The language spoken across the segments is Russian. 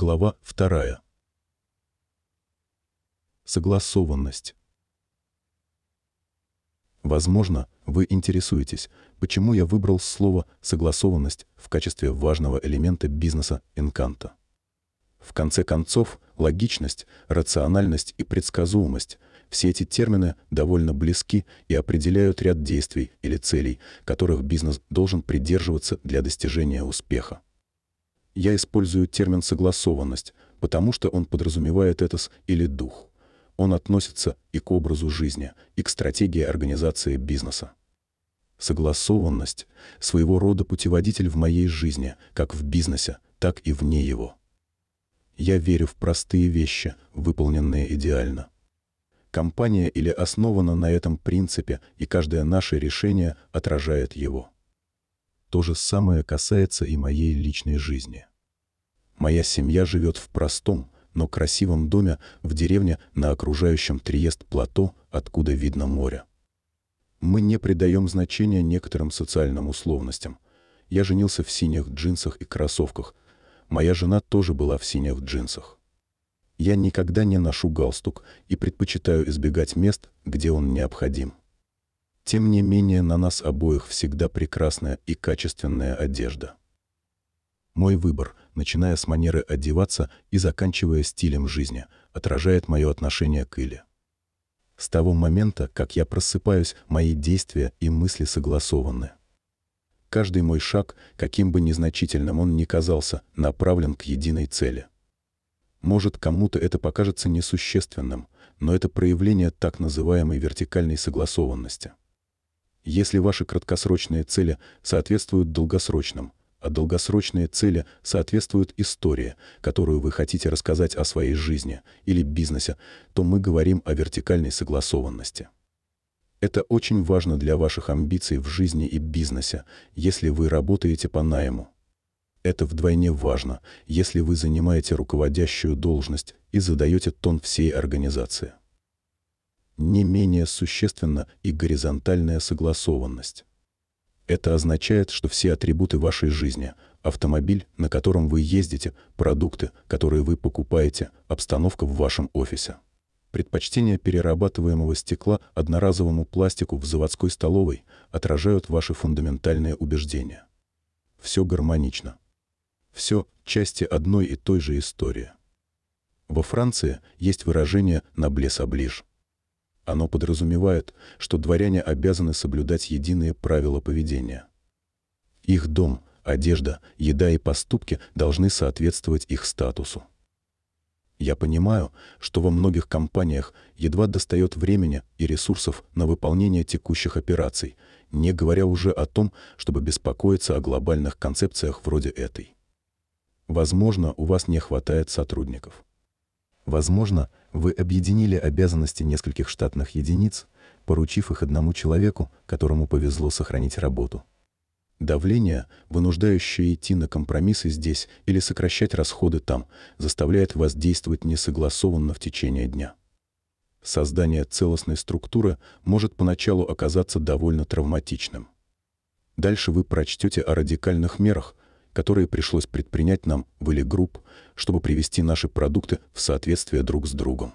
Глава 2. Согласованность. Возможно, вы интересуетесь, почему я выбрал слово «согласованность» в качестве важного элемента бизнеса Encanto. В конце концов, логичность, рациональность и предсказуемость – все эти термины довольно близки и определяют ряд действий или целей, которых бизнес должен придерживаться для достижения успеха. Я использую термин «согласованность», потому что он подразумевает этос или дух. Он относится и к образу жизни, и к стратегии организации бизнеса. Согласованность – своего рода путеводитель в моей жизни, как в бизнесе, так и вне его. Я верю в простые вещи, выполненные идеально. Компания или основана на этом принципе, и каждое наше решение отражает его. То же самое касается и моей личной жизни. Моя семья живет в простом, но красивом доме в деревне на окружающем Триест плато, откуда видно море. Мы не придаем значения некоторым социальным условностям. Я женился в синих джинсах и кроссовках. Моя жена тоже была в синих джинсах. Я никогда не ношу галстук и предпочитаю избегать мест, где он необходим. Тем не менее, на нас обоих всегда прекрасная и качественная одежда. Мой выбор, начиная с манеры одеваться и заканчивая стилем жизни, отражает мое отношение к Иле. С того момента, как я просыпаюсь, мои действия и мысли согласованы. Каждый мой шаг, каким бы незначительным он ни казался, направлен к единой цели. Может, кому-то это покажется несущественным, но это проявление так называемой вертикальной согласованности. Если ваши краткосрочные цели соответствуют долгосрочным, а долгосрочные цели соответствуют истории, которую вы хотите рассказать о своей жизни или бизнесе, то мы говорим о вертикальной согласованности. Это очень важно для ваших амбиций в жизни и бизнесе, если вы работаете по найму. Это вдвойне важно, если вы занимаете руководящую должность и задаете тон всей организации. Не менее существенна и горизонтальная согласованность. Это означает, что все атрибуты вашей жизни – автомобиль, на котором вы ездите, продукты, которые вы покупаете, обстановка в вашем офисе. Предпочтение перерабатываемого стекла одноразовому пластику в заводской столовой отражают ваши фундаментальные убеждения. Все гармонично. Все части одной и той же истории. Во Франции есть выражение «наблес оближ». Оно подразумевает, что дворяне обязаны соблюдать единые правила поведения. Их дом, одежда, еда и поступки должны соответствовать их статусу. Я понимаю, что во многих компаниях едва достает времени и ресурсов на выполнение текущих операций, не говоря уже о том, чтобы беспокоиться о глобальных концепциях вроде этой. Возможно, у вас не хватает сотрудников. Возможно, вы объединили обязанности нескольких штатных единиц, поручив их одному человеку, которому повезло сохранить работу. Давление, вынуждающее идти на компромиссы здесь или сокращать расходы там, заставляет вас действовать несогласованно в течение дня. Создание целостной структуры может поначалу оказаться довольно травматичным. Дальше вы прочтете о радикальных мерах, которые пришлось предпринять нам в Или Групп, чтобы привести наши продукты в соответствие друг с другом.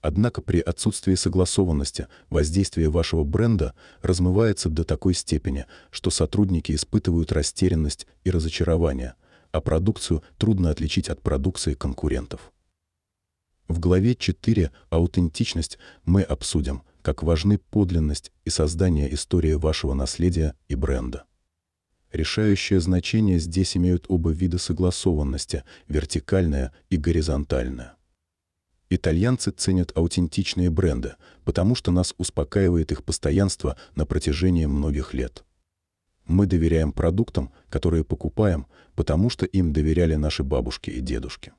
Однако при отсутствии согласованности воздействие вашего бренда размывается до такой степени, что сотрудники испытывают растерянность и разочарование, а продукцию трудно отличить от продукции конкурентов. В главе 4 «Аутентичность» мы обсудим, как важны подлинность и создание истории вашего наследия и бренда. Решающее значение здесь имеют оба вида согласованности – вертикальная и горизонтальная. Итальянцы ценят аутентичные бренды, потому что нас успокаивает их постоянство на протяжении многих лет. Мы доверяем продуктам, которые покупаем, потому что им доверяли наши бабушки и дедушки.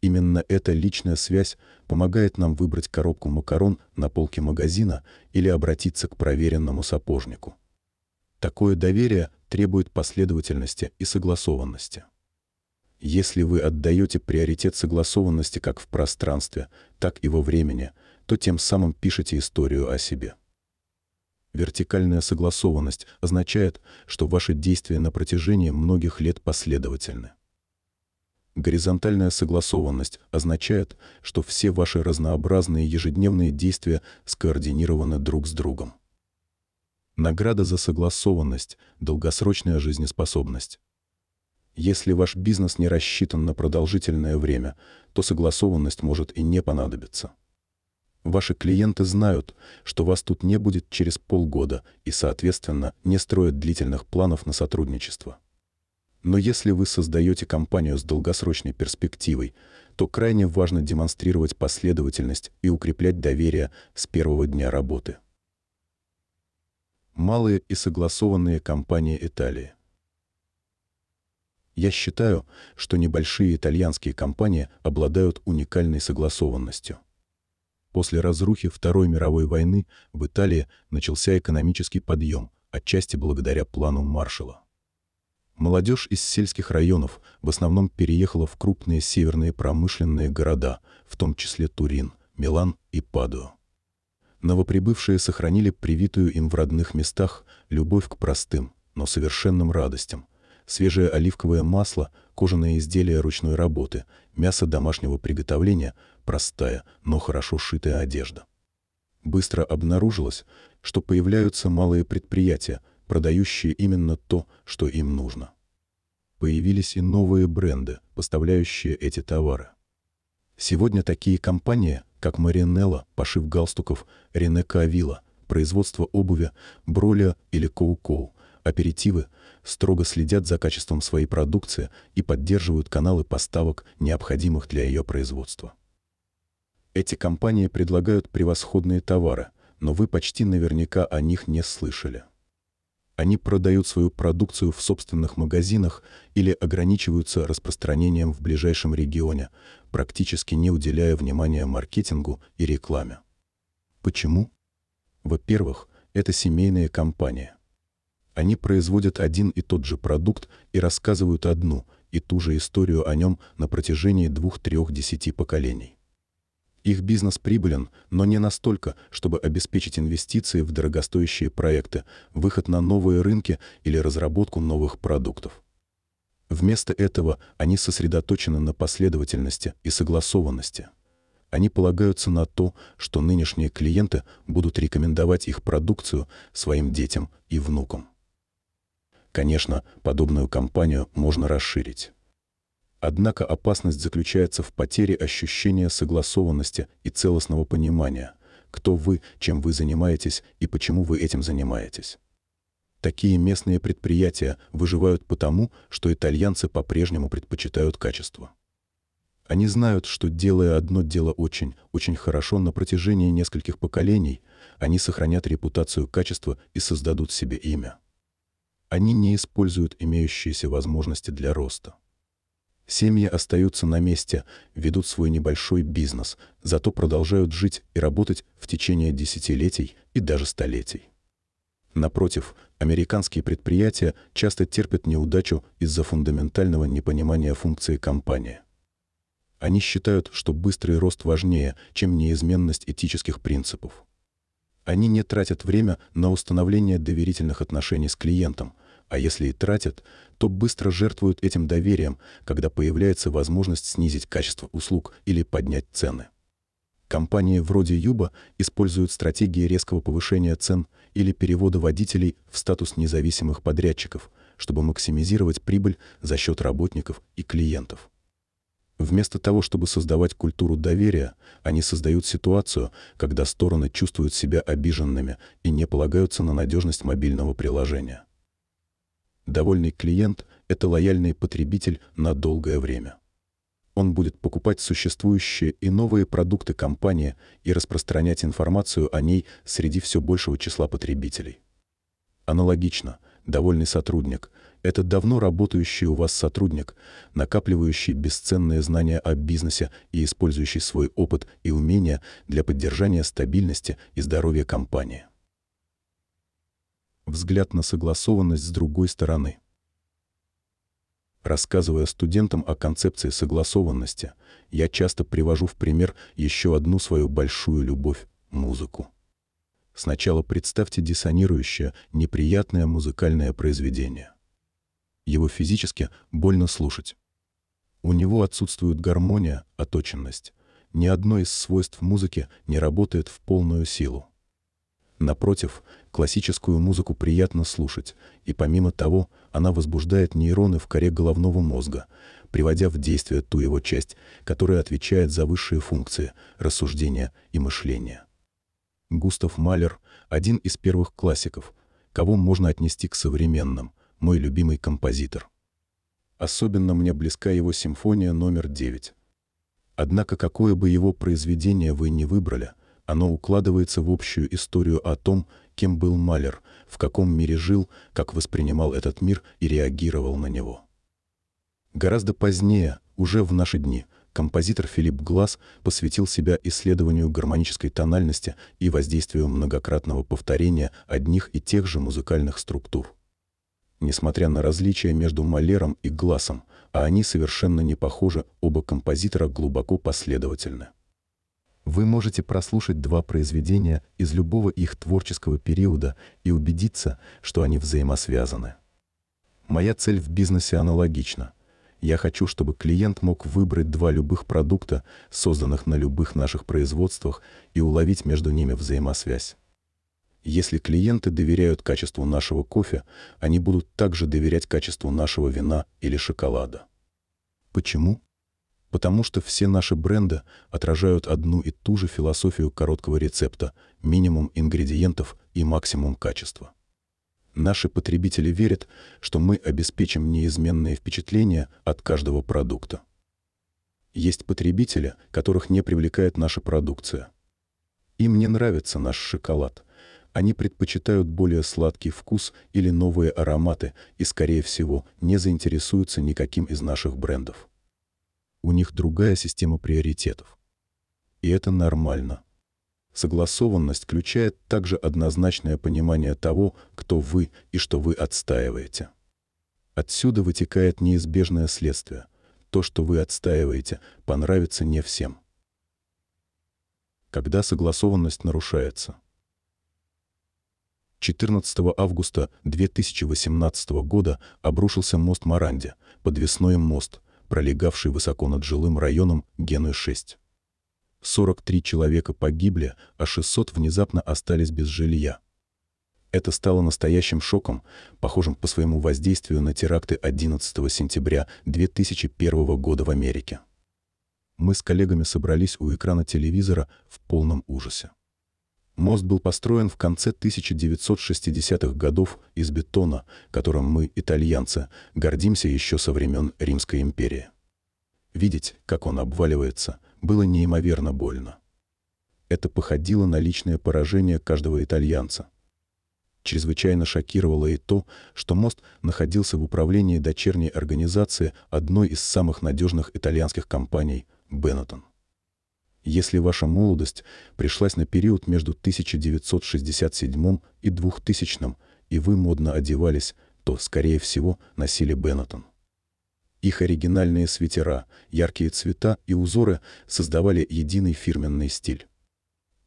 Именно эта личная связь помогает нам выбрать коробку макарон на полке магазина или обратиться к проверенному сапожнику. Такое доверие требует последовательности и согласованности. Если вы отдаете приоритет согласованности как в пространстве, так и во времени, то тем самым пишете историю о себе. Вертикальная согласованность означает, что ваши действия на протяжении многих лет последовательны. Горизонтальная согласованность означает, что все ваши разнообразные ежедневные действия скоординированы друг с другом. Награда за согласованность – долгосрочная жизнеспособность. Если ваш бизнес не рассчитан на продолжительное время, то согласованность может и не понадобиться. Ваши клиенты знают, что вас тут не будет через полгода и, соответственно, не строят длительных планов на сотрудничество. Но если вы создаете компанию с долгосрочной перспективой, то крайне важно демонстрировать последовательность и укреплять доверие с первого дня работы. Малые и согласованные компании Италии. Я считаю, что небольшие итальянские компании обладают уникальной согласованностью. После разрухи Второй мировой войны в Италии начался экономический подъем, отчасти благодаря плану Маршалла. Молодежь из сельских районов в основном переехала в крупные северные промышленные города, в том числе Турин, Милан и Падуа. Новоприбывшие сохранили привитую им в родных местах любовь к простым, но совершенным радостям. Свежее оливковое масло, кожаные изделия ручной работы, мясо домашнего приготовления, простая, но хорошо шитая одежда. Быстро обнаружилось, что появляются малые предприятия – продающие именно то, что им нужно. Появились и новые бренды, поставляющие эти товары. Сегодня такие компании, как Маринелла, пошив галстуков, Ренека Авила, производство обуви, Броля или Коу-Коу, аперитивы, строго следят за качеством своей продукции и поддерживают каналы поставок, необходимых для ее производства. Эти компании предлагают превосходные товары, но вы почти наверняка о них не слышали. Они продают свою продукцию в собственных магазинах или ограничиваются распространением в ближайшем регионе, практически не уделяя внимания маркетингу и рекламе. Почему? Во-первых, это семейная компания. Они производят один и тот же продукт и рассказывают одну и ту же историю о нем на протяжении двух-трех-десяти поколений. Их бизнес прибылен, но не настолько, чтобы обеспечить инвестиции в дорогостоящие проекты, выход на новые рынки или разработку новых продуктов. Вместо этого они сосредоточены на последовательности и согласованности. Они полагаются на то, что нынешние клиенты будут рекомендовать их продукцию своим детям и внукам. Конечно, подобную компанию можно расширить. Однако опасность заключается в потере ощущения согласованности и целостного понимания, кто вы, чем вы занимаетесь и почему вы этим занимаетесь. Такие местные предприятия выживают потому, что итальянцы по-прежнему предпочитают качество. Они знают, что делая одно дело очень, очень хорошо на протяжении нескольких поколений, они сохранят репутацию качества и создадут себе имя. Они не используют имеющиеся возможности для роста. Семьи остаются на месте, ведут свой небольшой бизнес, зато продолжают жить и работать в течение десятилетий и даже столетий. Напротив, американские предприятия часто терпят неудачу из-за фундаментального непонимания функции компании. Они считают, что быстрый рост важнее, чем неизменность этических принципов. Они не тратят время на установление доверительных отношений с клиентом – а если и тратят, то быстро жертвуют этим доверием, когда появляется возможность снизить качество услуг или поднять цены. Компании вроде Юба используют стратегии резкого повышения цен или перевода водителей в статус независимых подрядчиков, чтобы максимизировать прибыль за счет работников и клиентов. Вместо того, чтобы создавать культуру доверия, они создают ситуацию, когда стороны чувствуют себя обиженными и не полагаются на надежность мобильного приложения. Довольный клиент – это лояльный потребитель на долгое время. Он будет покупать существующие и новые продукты компании и распространять информацию о ней среди все большего числа потребителей. Аналогично, довольный сотрудник – это давно работающий у вас сотрудник, накапливающий бесценные знания о бизнесе и использующий свой опыт и умения для поддержания стабильности и здоровья компании взгляд на согласованность с другой стороны. Рассказывая студентам о концепции согласованности, я часто привожу в пример еще одну свою большую любовь — музыку. Сначала представьте диссонирующее, неприятное музыкальное произведение. Его физически больно слушать. У него отсутствует гармония, оточенность. Ни одно из свойств музыки не работает в полную силу. Напротив, классическую музыку приятно слушать, и помимо того, она возбуждает нейроны в коре головного мозга, приводя в действие ту его часть, которая отвечает за высшие функции – рассуждения и мышления. Густав Малер – один из первых классиков, кого можно отнести к современным, мой любимый композитор. Особенно мне близка его симфония номер 9. Однако какое бы его произведение вы ни выбрали, оно укладывается в общую историю о том, кем был Малер, в каком мире жил, как воспринимал этот мир и реагировал на него. Гораздо позднее, уже в наши дни, композитор Филипп Глаз посвятил себя исследованию гармонической тональности и воздействию многократного повторения одних и тех же музыкальных структур. Несмотря на различия между Малером и Гласом, а они совершенно не похожи, оба композитора глубоко последовательны. Вы можете прослушать два произведения из любого их творческого периода и убедиться, что они взаимосвязаны. Моя цель в бизнесе аналогична. Я хочу, чтобы клиент мог выбрать два любых продукта, созданных на любых наших производствах, и уловить между ними взаимосвязь. Если клиенты доверяют качеству нашего кофе, они будут также доверять качеству нашего вина или шоколада. Почему? Потому что все наши бренды отражают одну и ту же философию короткого рецепта – минимум ингредиентов и максимум качества. Наши потребители верят, что мы обеспечим неизменные впечатления от каждого продукта. Есть потребители, которых не привлекает наша продукция. Им не нравится наш шоколад. Они предпочитают более сладкий вкус или новые ароматы и, скорее всего, не заинтересуются никаким из наших брендов. У них другая система приоритетов. И это нормально. Согласованность включает также однозначное понимание того, кто вы и что вы отстаиваете. Отсюда вытекает неизбежное следствие. То, что вы отстаиваете, понравится не всем. Когда согласованность нарушается. 14 августа 2018 года обрушился мост Маранди, подвесной мост, пролегавший высоко над жилым районом Генуи-6. 43 человека погибли, а 600 внезапно остались без жилья. Это стало настоящим шоком, похожим по своему воздействию на теракты 11 сентября 2001 года в Америке. Мы с коллегами собрались у экрана телевизора в полном ужасе. Мост был построен в конце 1960-х годов из бетона, которым мы, итальянцы, гордимся еще со времен Римской империи. Видеть, как он обваливается, было неимоверно больно. Это походило на личное поражение каждого итальянца. Чрезвычайно шокировало и то, что мост находился в управлении дочерней организации одной из самых надежных итальянских компаний «Беннетон». Если ваша молодость пришлась на период между 1967 и 2000, и вы модно одевались, то, скорее всего, носили Беннетон. Их оригинальные свитера, яркие цвета и узоры создавали единый фирменный стиль.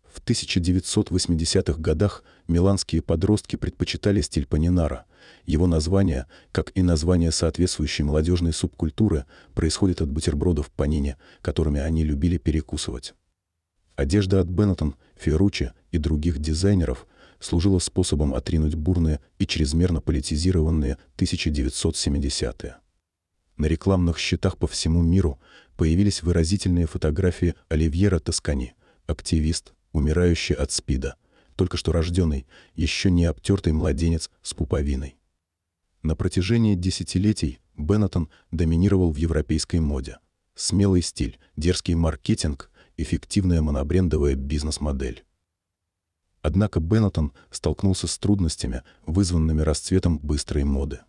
В 1980-х годах миланские подростки предпочитали стиль панинара. Его название, как и название соответствующей молодежной субкультуры, происходит от бутербродов панини, которыми они любили перекусывать. Одежда от Беннетон, Ферруччи и других дизайнеров служила способом отринуть бурные и чрезмерно политизированные 1970-е. На рекламных счетах по всему миру появились выразительные фотографии Оливьера Тоскани, активист, умирающий от СПИДа, только что рожденный, еще не обтертый младенец с пуповиной. На протяжении десятилетий Беннетон доминировал в европейской моде. Смелый стиль, дерзкий маркетинг, эффективная монобрендовая бизнес-модель. Однако Беннетон столкнулся с трудностями, вызванными расцветом быстрой моды.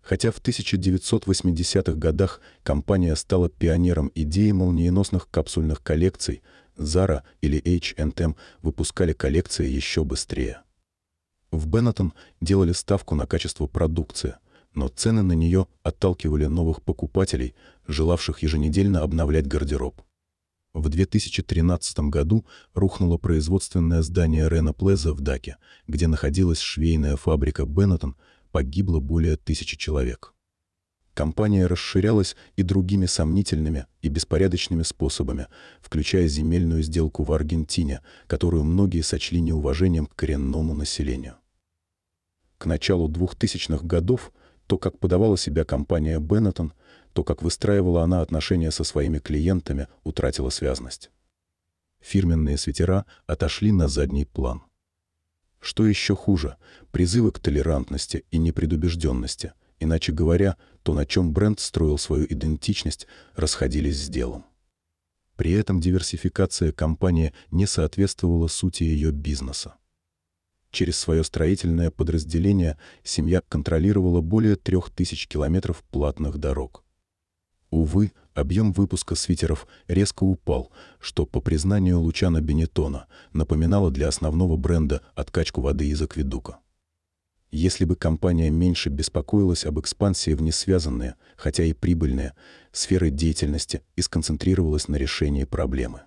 Хотя в 1980-х годах компания стала пионером идеи молниеносных капсульных коллекций, Zara или H&M выпускали коллекции еще быстрее. В Benetton делали ставку на качество продукции, но цены на нее отталкивали новых покупателей, желавших еженедельно обновлять гардероб. В 2013 году рухнуло производственное здание Рена Плеза в Даке, где находилась швейная фабрика Benetton – погибло более тысячи человек. Компания расширялась и другими сомнительными и беспорядочными способами, включая земельную сделку в Аргентине, которую многие сочли неуважением к коренному населению. К началу 2000-х годов то, как подавала себя компания Benetton, то, как выстраивала она отношения со своими клиентами, утратила связность. Фирменные свитера отошли на задний план. Что еще хуже, призывы к толерантности и непредубежденности, иначе говоря, то, на чем бренд строил свою идентичность, расходились с делом. При этом диверсификация компании не соответствовала сути ее бизнеса. Через свое строительное подразделение семья контролировала более трех тысяч километров платных дорог. Увы, объем выпуска свитеров резко упал, что, по признанию Лучана Бенетона, напоминало для основного бренда откачку воды из акведука. Если бы компания меньше беспокоилась об экспансии в несвязанные, хотя и прибыльные, сферы деятельности и сконцентрировалась на решении проблемы,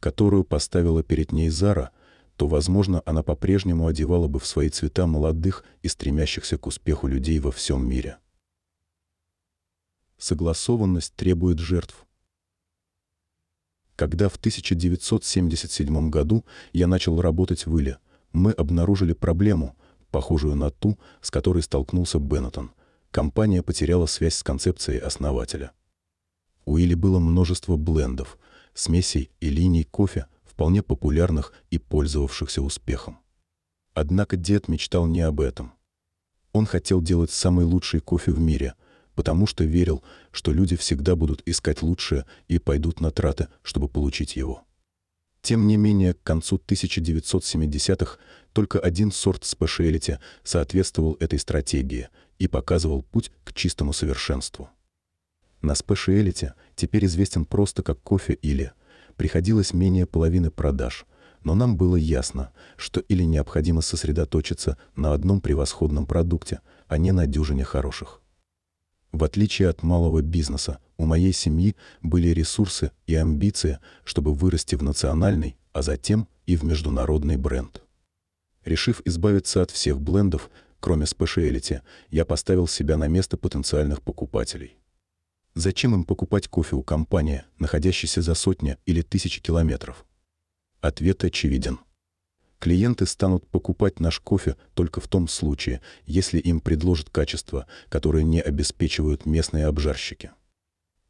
которую поставила перед ней Зара, то, возможно, она по-прежнему одевала бы в свои цвета молодых и стремящихся к успеху людей во всем мире. Согласованность требует жертв. Когда в 1977 году я начал работать в Иле, мы обнаружили проблему, похожую на ту, с которой столкнулся Беннетон. Компания потеряла связь с концепцией основателя. У Или было множество блендов, смесей и линий кофе, вполне популярных и пользовавшихся успехом. Однако дед мечтал не об этом. Он хотел делать самый лучший кофе в мире, потому что верил, что люди всегда будут искать лучшее и пойдут на траты, чтобы получить его. Тем не менее, к концу 1970-х только один сорт спешиалити соответствовал этой стратегии и показывал путь к чистому совершенству. На спешиалити теперь известен просто как кофе или приходилось менее половины продаж, но нам было ясно, что или необходимо сосредоточиться на одном превосходном продукте, а не на дюжине хороших. В отличие от малого бизнеса, у моей семьи были ресурсы и амбиции, чтобы вырасти в национальный, а затем и в международный бренд. Решив избавиться от всех блендов, кроме спешиалити, я поставил себя на место потенциальных покупателей. Зачем им покупать кофе у компании, находящейся за сотни или тысячи километров? Ответ очевиден – Клиенты станут покупать наш кофе только в том случае, если им предложат качество, которое не обеспечивают местные обжарщики.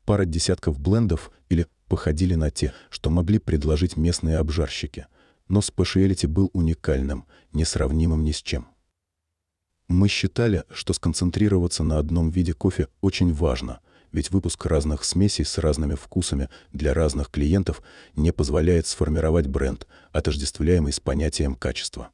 Пара десятков блендов или походили на те, что могли предложить местные обжарщики, но спешиалити был уникальным, несравнимым ни с чем. Мы считали, что сконцентрироваться на одном виде кофе очень важно – ведь выпуск разных смесей с разными вкусами для разных клиентов не позволяет сформировать бренд, отождествляемый с понятием качества.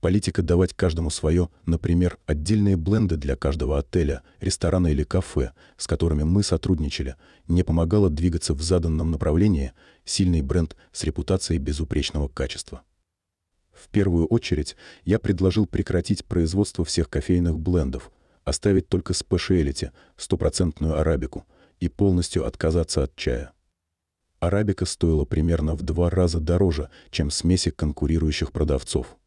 Политика давать каждому свое, например, отдельные бленды для каждого отеля, ресторана или кафе, с которыми мы сотрудничали, не помогала двигаться в заданном направлении сильный бренд с репутацией безупречного качества. В первую очередь я предложил прекратить производство всех кофейных блендов, оставить только спешиалити, стопроцентную арабику, и полностью отказаться от чая. Арабика стоила примерно в два раза дороже, чем смеси конкурирующих продавцов.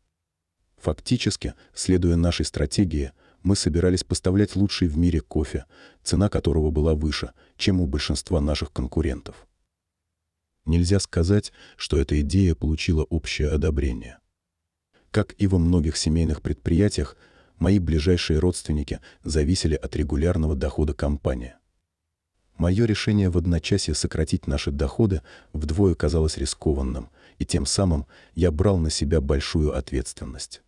Фактически, следуя нашей стратегии, мы собирались поставлять лучший в мире кофе, цена которого была выше, чем у большинства наших конкурентов. Нельзя сказать, что эта идея получила общее одобрение. Как и во многих семейных предприятиях, мои ближайшие родственники зависели от регулярного дохода компании. Мое решение в одночасье сократить наши доходы вдвое казалось рискованным, и тем самым я брал на себя большую ответственность.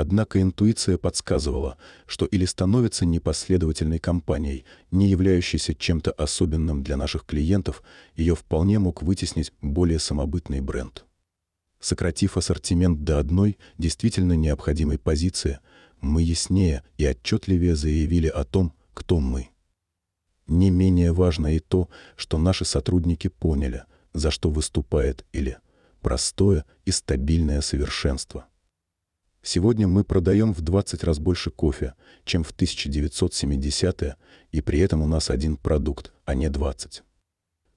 Однако интуиция подсказывала, что или становится непоследовательной компанией, не являющейся чем-то особенным для наших клиентов, ее вполне мог вытеснить более самобытный бренд. Сократив ассортимент до одной действительно необходимой позиции, мы яснее и отчетливее заявили о том, кто мы. Не менее важно и то, что наши сотрудники поняли, за что выступает или простое и стабильное совершенство. Сегодня мы продаем в 20 раз больше кофе, чем в 1970-е, и при этом у нас один продукт, а не 20.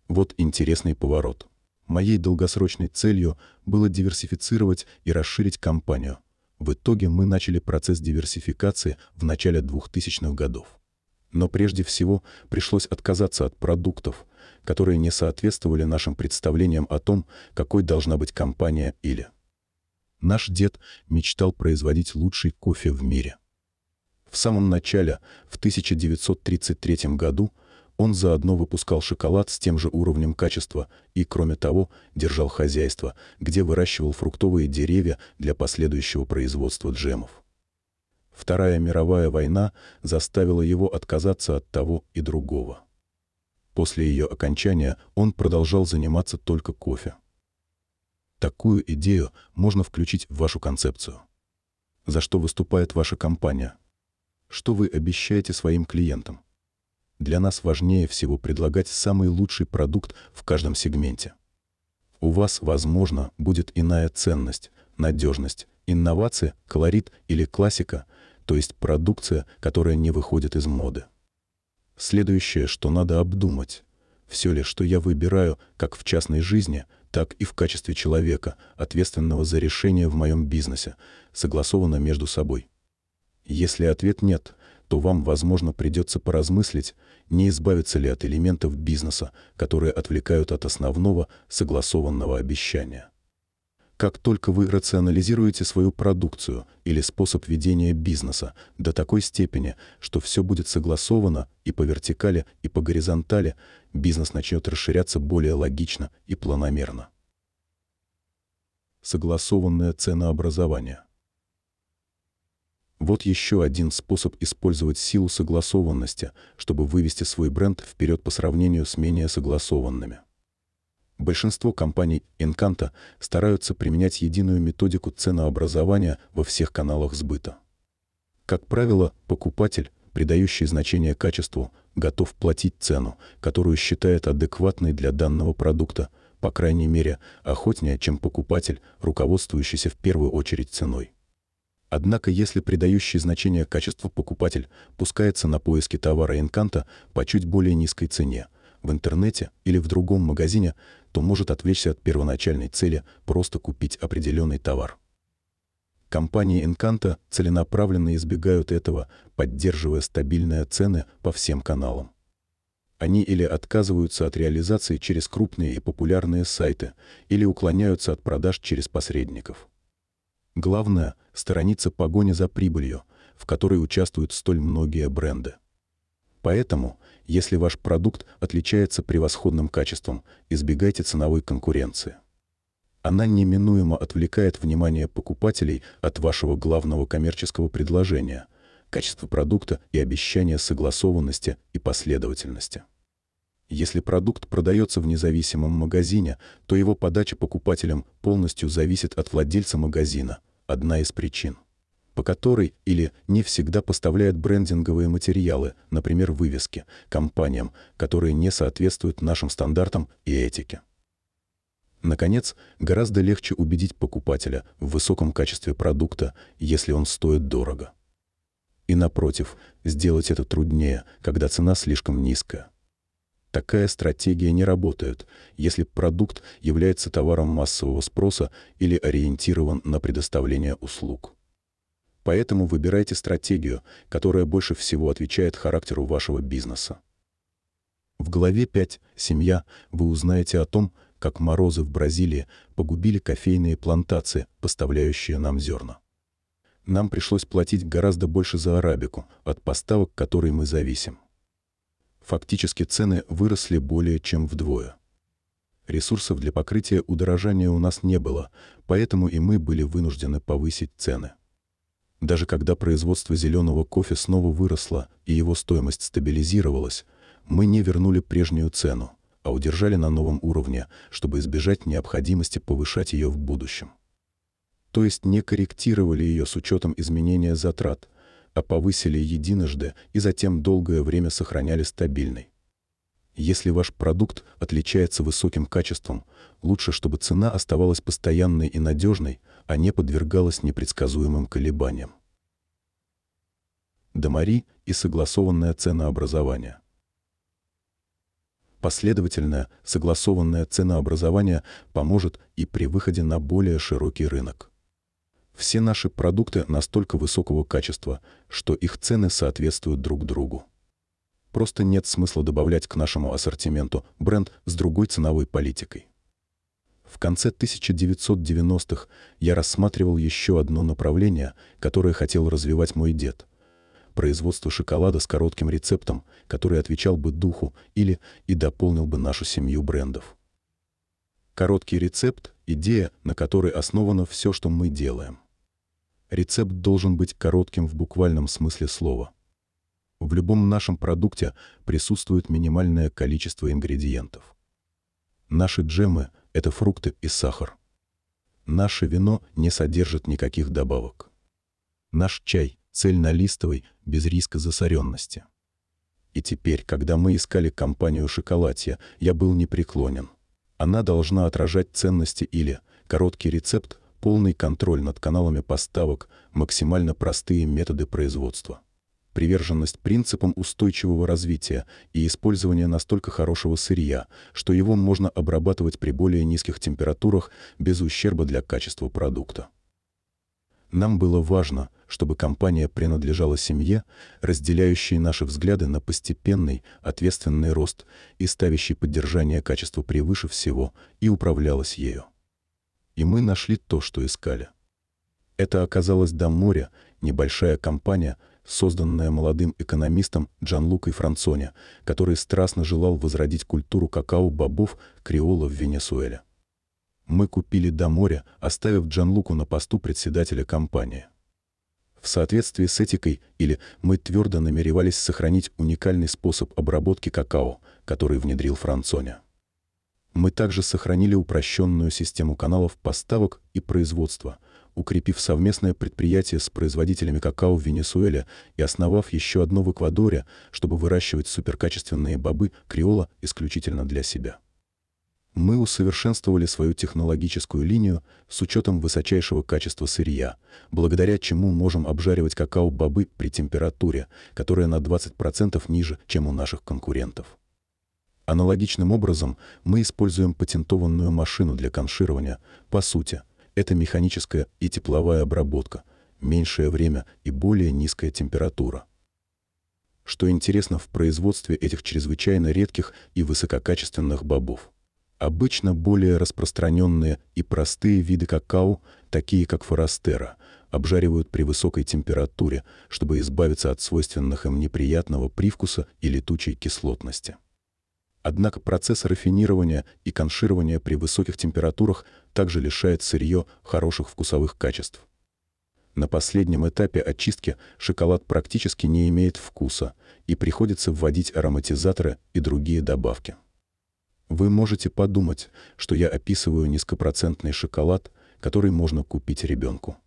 Вот интересный поворот. Моей долгосрочной целью было диверсифицировать и расширить компанию – в итоге мы начали процесс диверсификации в начале 2000-х годов. Но прежде всего пришлось отказаться от продуктов, которые не соответствовали нашим представлениям о том, какой должна быть компания или. Наш дед мечтал производить лучший кофе в мире. В самом начале, в 1933 году, он заодно выпускал шоколад с тем же уровнем качества и, кроме того, держал хозяйство, где выращивал фруктовые деревья для последующего производства джемов. Вторая мировая война заставила его отказаться от того и другого. После ее окончания он продолжал заниматься только кофе. Такую идею можно включить в вашу концепцию. За что выступает ваша компания? Что вы обещаете своим клиентам? Для нас важнее всего предлагать самый лучший продукт в каждом сегменте. У вас, возможно, будет иная ценность, надежность, инновация, колорит или классика, то есть продукция, которая не выходит из моды. Следующее, что надо обдумать. Все ли, что я выбираю, как в частной жизни, так и в качестве человека, ответственного за решение в моем бизнесе, согласовано между собой. Если ответ нет, то вам, возможно, придется поразмыслить, не избавиться ли от элементов бизнеса, которые отвлекают от основного согласованного обещания. Как только вы рационализируете свою продукцию или способ ведения бизнеса до такой степени, что все будет согласовано и по вертикали, и по горизонтали, бизнес начнет расширяться более логично и планомерно. Согласованное ценообразование – вот еще один способ использовать силу согласованности, чтобы вывести свой бренд вперед по сравнению с менее согласованными. Большинство компаний Encanto стараются применять единую методику ценообразования во всех каналах сбыта. Как правило, покупатель, придающий значение качеству, готов платить цену, которую считает адекватной для данного продукта, по крайней мере, охотнее, чем покупатель, руководствующийся в первую очередь ценой. Однако если придающий значение качеству покупатель пускается на поиски товара Энканта по чуть более низкой цене, в интернете или в другом магазине, то может отвлечься от первоначальной цели просто купить определенный товар. Компании Encanto целенаправленно избегают этого, поддерживая стабильные цены по всем каналам. Они или отказываются от реализации через крупные и популярные сайты, или уклоняются от продаж через посредников. Главное — сторониться погони за прибылью, в которой участвуют столь многие бренды. Поэтому, если ваш продукт отличается превосходным качеством, избегайте ценовой конкуренции. Она неминуемо отвлекает внимание покупателей от вашего главного коммерческого предложения – качества продукта и обещания согласованности и последовательности. Если продукт продается в независимом магазине, то его подача покупателям полностью зависит от владельца магазина. Одна из причин по которой или не всегда поставляет брендинговые материалы, например, вывески, компаниям, которые не соответствуют нашим стандартам и этике. Наконец, гораздо легче убедить покупателя в высоком качестве продукта, если он стоит дорого. И напротив, сделать это труднее, когда цена слишком низкая. Такая стратегия не работает, если продукт является товаром массового спроса или ориентирован на предоставление услуг. Поэтому выбирайте стратегию, которая больше всего отвечает характеру вашего бизнеса. В главе 5 «Семья» вы узнаете о том, как морозы в Бразилии погубили кофейные плантации, поставляющие нам зерна. Нам пришлось платить гораздо больше за арабику, от поставок которой мы зависим. Фактически цены выросли более чем вдвое. Ресурсов для покрытия удорожания у нас не было, поэтому и мы были вынуждены повысить цены. Даже когда производство зеленого кофе снова выросло и его стоимость стабилизировалась, мы не вернули прежнюю цену, а удержали на новом уровне, чтобы избежать необходимости повышать ее в будущем. То есть не корректировали ее с учетом изменения затрат, а повысили единожды и затем долгое время сохраняли стабильной. Если ваш продукт отличается высоким качеством, лучше, чтобы цена оставалась постоянной и надежной, а не подвергалась непредсказуемым колебаниям. Домари и согласованное ценообразование. Последовательное, согласованное ценообразование поможет и при выходе на более широкий рынок. Все наши продукты настолько высокого качества, что их цены соответствуют друг другу. Просто нет смысла добавлять к нашему ассортименту бренд с другой ценовой политикой. В конце 1990-х я рассматривал еще одно направление, которое хотел развивать мой дед. Производство шоколада с коротким рецептом, который отвечал бы духу или и дополнил бы нашу семью брендов. Короткий рецепт – идея, на которой основано все, что мы делаем. Рецепт должен быть коротким в буквальном смысле слова. В любом нашем продукте присутствует минимальное количество ингредиентов. Наши джемы — это фрукты и сахар. Наше вино не содержит никаких добавок. Наш чай цельнолистовый, без риска засоренности. И теперь, когда мы искали компанию «Шоколадья», я был непреклонен. Она должна отражать ценности или короткий рецепт, полный контроль над каналами поставок, максимально простые методы производства. Приверженность принципам устойчивого развития и использование настолько хорошего сырья, что его можно обрабатывать при более низких температурах без ущерба для качества продукта. Нам было важно, чтобы компания принадлежала семье, разделяющей наши взгляды на постепенный, ответственный рост и ставящей поддержание качества превыше всего, и управлялась ею и мы нашли то, что искали. Это оказалось до моря небольшая компания, созданная молодым экономистом Джанлукой Францоне, который страстно желал возродить культуру какао-бобов креола в Венесуэле. Мы купили до моря, оставив Джанлуку на посту председателя компании. В соответствии с этикой или мы твердо намеревались сохранить уникальный способ обработки какао, который внедрил Францоне. Мы также сохранили упрощенную систему каналов поставок и производства, укрепив совместное предприятие с производителями какао в Венесуэле и основав еще одно в Эквадоре, чтобы выращивать суперкачественные бобы креола исключительно для себя. Мы усовершенствовали свою технологическую линию с учетом высочайшего качества сырья, благодаря чему можем обжаривать какао-бобы при температуре, которая на 20% ниже, чем у наших конкурентов. Аналогичным образом мы используем патентованную машину для конширования. По сути, это механическая и тепловая обработка, меньшее время и более низкая температура. Что интересно в производстве этих чрезвычайно редких и высококачественных бобов. Обычно более распространенные и простые виды какао, такие как форастера, обжаривают при высокой температуре, чтобы избавиться от свойственных им неприятного привкуса и летучей кислотности. Однако процесс рафинирования и конширования при высоких температурах также лишает сырье хороших вкусовых качеств. На последнем этапе очистки шоколад практически не имеет вкуса и приходится вводить ароматизаторы и другие добавки. Вы можете подумать, что я описываю низкопроцентный шоколад, который можно купить ребенку.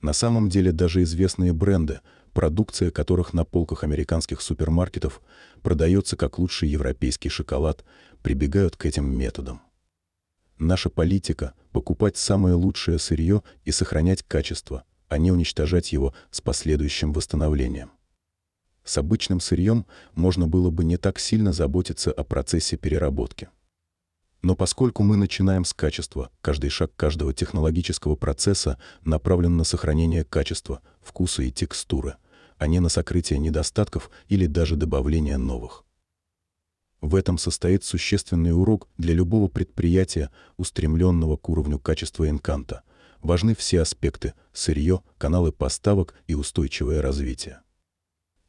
На самом деле даже известные бренды, продукция которых на полках американских супермаркетов продается как лучший европейский шоколад, прибегают к этим методам. Наша политика – покупать самое лучшее сырье и сохранять качество, а не уничтожать его с последующим восстановлением. С обычным сырьем можно было бы не так сильно заботиться о процессе переработки. Но поскольку мы начинаем с качества, каждый шаг каждого технологического процесса направлен на сохранение качества, вкуса и текстуры – а не на сокрытие недостатков или даже добавление новых. В этом состоит существенный урок для любого предприятия, устремленного к уровню качества инканта. Важны все аспекты – сырье, каналы поставок и устойчивое развитие.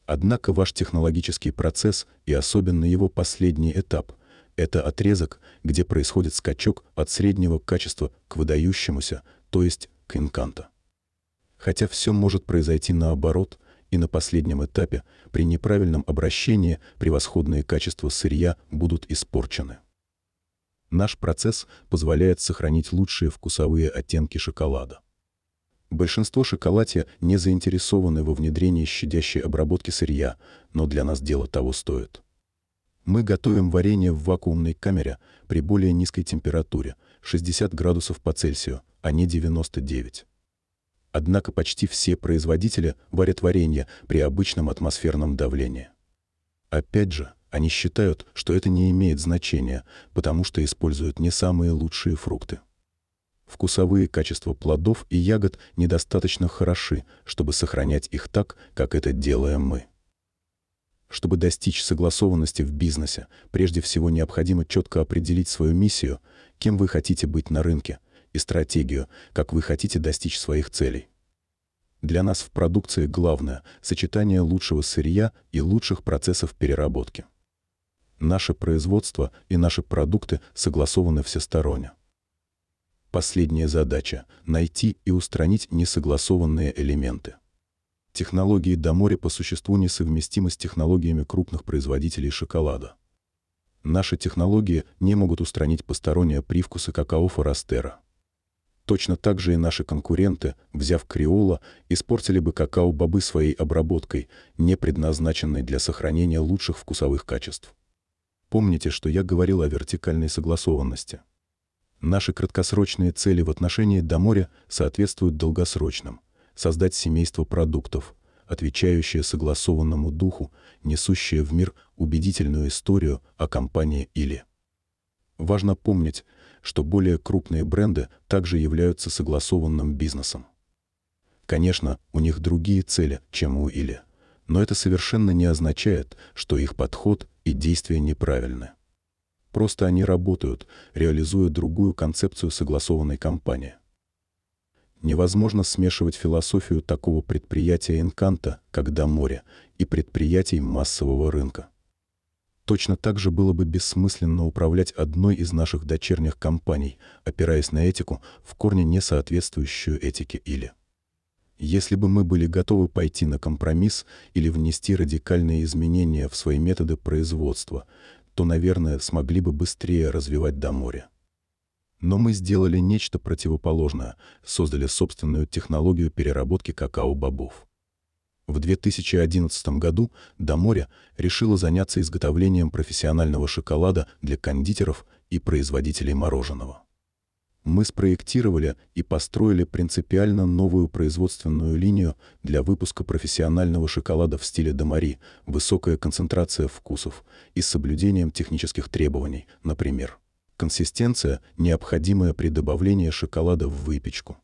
Однако ваш технологический процесс и особенно его последний этап – это отрезок, где происходит скачок от среднего качества к выдающемуся, то есть к инканта. Хотя все может произойти наоборот – и на последнем этапе при неправильном обращении превосходные качества сырья будут испорчены. Наш процесс позволяет сохранить лучшие вкусовые оттенки шоколада. Большинство шоколадья не заинтересованы во внедрении щадящей обработки сырья, но для нас дело того стоит. Мы готовим варенье в вакуумной камере при более низкой температуре, 60 градусов по Цельсию, а не 99. Однако почти все производители варят варенье при обычном атмосферном давлении. Опять же, они считают, что это не имеет значения, потому что используют не самые лучшие фрукты. Вкусовые качества плодов и ягод недостаточно хороши, чтобы сохранять их так, как это делаем мы. Чтобы достичь согласованности в бизнесе, прежде всего необходимо четко определить свою миссию, кем вы хотите быть на рынке, и стратегию, как вы хотите достичь своих целей. Для нас в продукции главное – сочетание лучшего сырья и лучших процессов переработки. Наше производство и наши продукты согласованы всесторонне. Последняя задача – найти и устранить несогласованные элементы. Технологии до моря по существу несовместимы с технологиями крупных производителей шоколада. Наши технологии не могут устранить посторонние привкусы какао Форастера. Точно так же и наши конкуренты, взяв креола, испортили бы какао-бобы своей обработкой, не предназначенной для сохранения лучших вкусовых качеств. Помните, что я говорил о вертикальной согласованности. Наши краткосрочные цели в отношении до моря соответствуют долгосрочным. Создать семейство продуктов, отвечающее согласованному духу, несущее в мир убедительную историю о компании «Или». Важно помнить, что более крупные бренды также являются согласованным бизнесом. Конечно, у них другие цели, чем у Или, но это совершенно не означает, что их подход и действия неправильны. Просто они работают, реализуя другую концепцию согласованной компании. Невозможно смешивать философию такого предприятия Инканта, как Даморе, и предприятий массового рынка. Точно так же было бы бессмысленно управлять одной из наших дочерних компаний, опираясь на этику, в корне не соответствующую этике или. Если бы мы были готовы пойти на компромисс или внести радикальные изменения в свои методы производства, то, наверное, смогли бы быстрее развивать до моря. Но мы сделали нечто противоположное, создали собственную технологию переработки какао-бобов. В 2011 году Доморя решила заняться изготовлением профессионального шоколада для кондитеров и производителей мороженого. Мы спроектировали и построили принципиально новую производственную линию для выпуска профессионального шоколада в стиле Домари, высокая концентрация вкусов и с соблюдением технических требований, например, консистенция, необходимая при добавлении шоколада в выпечку.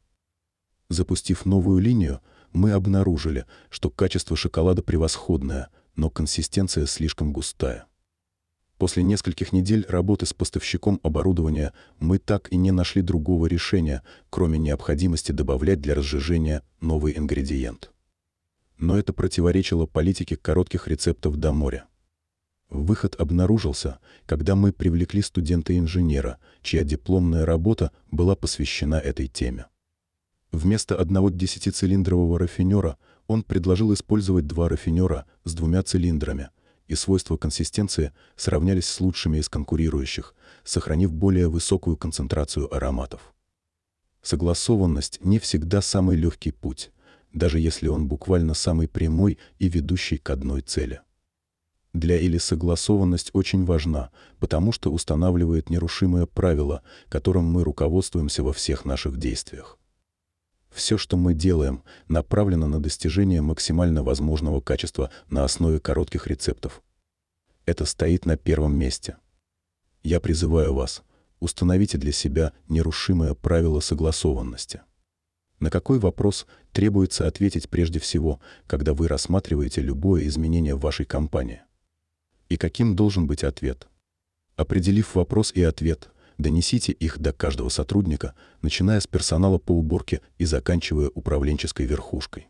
Запустив новую линию, мы обнаружили, что качество шоколада превосходное, но консистенция слишком густая. После нескольких недель работы с поставщиком оборудования мы так и не нашли другого решения, кроме необходимости добавлять для разжижения новый ингредиент. Но это противоречило политике коротких рецептов до моря. Выход обнаружился, когда мы привлекли студента-инженера, чья дипломная работа была посвящена этой теме. Вместо одного десятицилиндрового рафинера он предложил использовать два рафинера с двумя цилиндрами, и свойства консистенции сравнялись с лучшими из конкурирующих, сохранив более высокую концентрацию ароматов. Согласованность не всегда самый легкий путь, даже если он буквально самый прямой и ведущий к одной цели. Для Или согласованность очень важна, потому что устанавливает нерушимое правило, которым мы руководствуемся во всех наших действиях. Все, что мы делаем, направлено на достижение максимально возможного качества на основе коротких рецептов. Это стоит на первом месте. Я призываю вас, установите для себя нерушимое правило согласованности. На какой вопрос требуется ответить прежде всего, когда вы рассматриваете любое изменение в вашей компании? И каким должен быть ответ? Определив вопрос и ответ, Донесите их до каждого сотрудника, начиная с персонала по уборке и заканчивая управленческой верхушкой.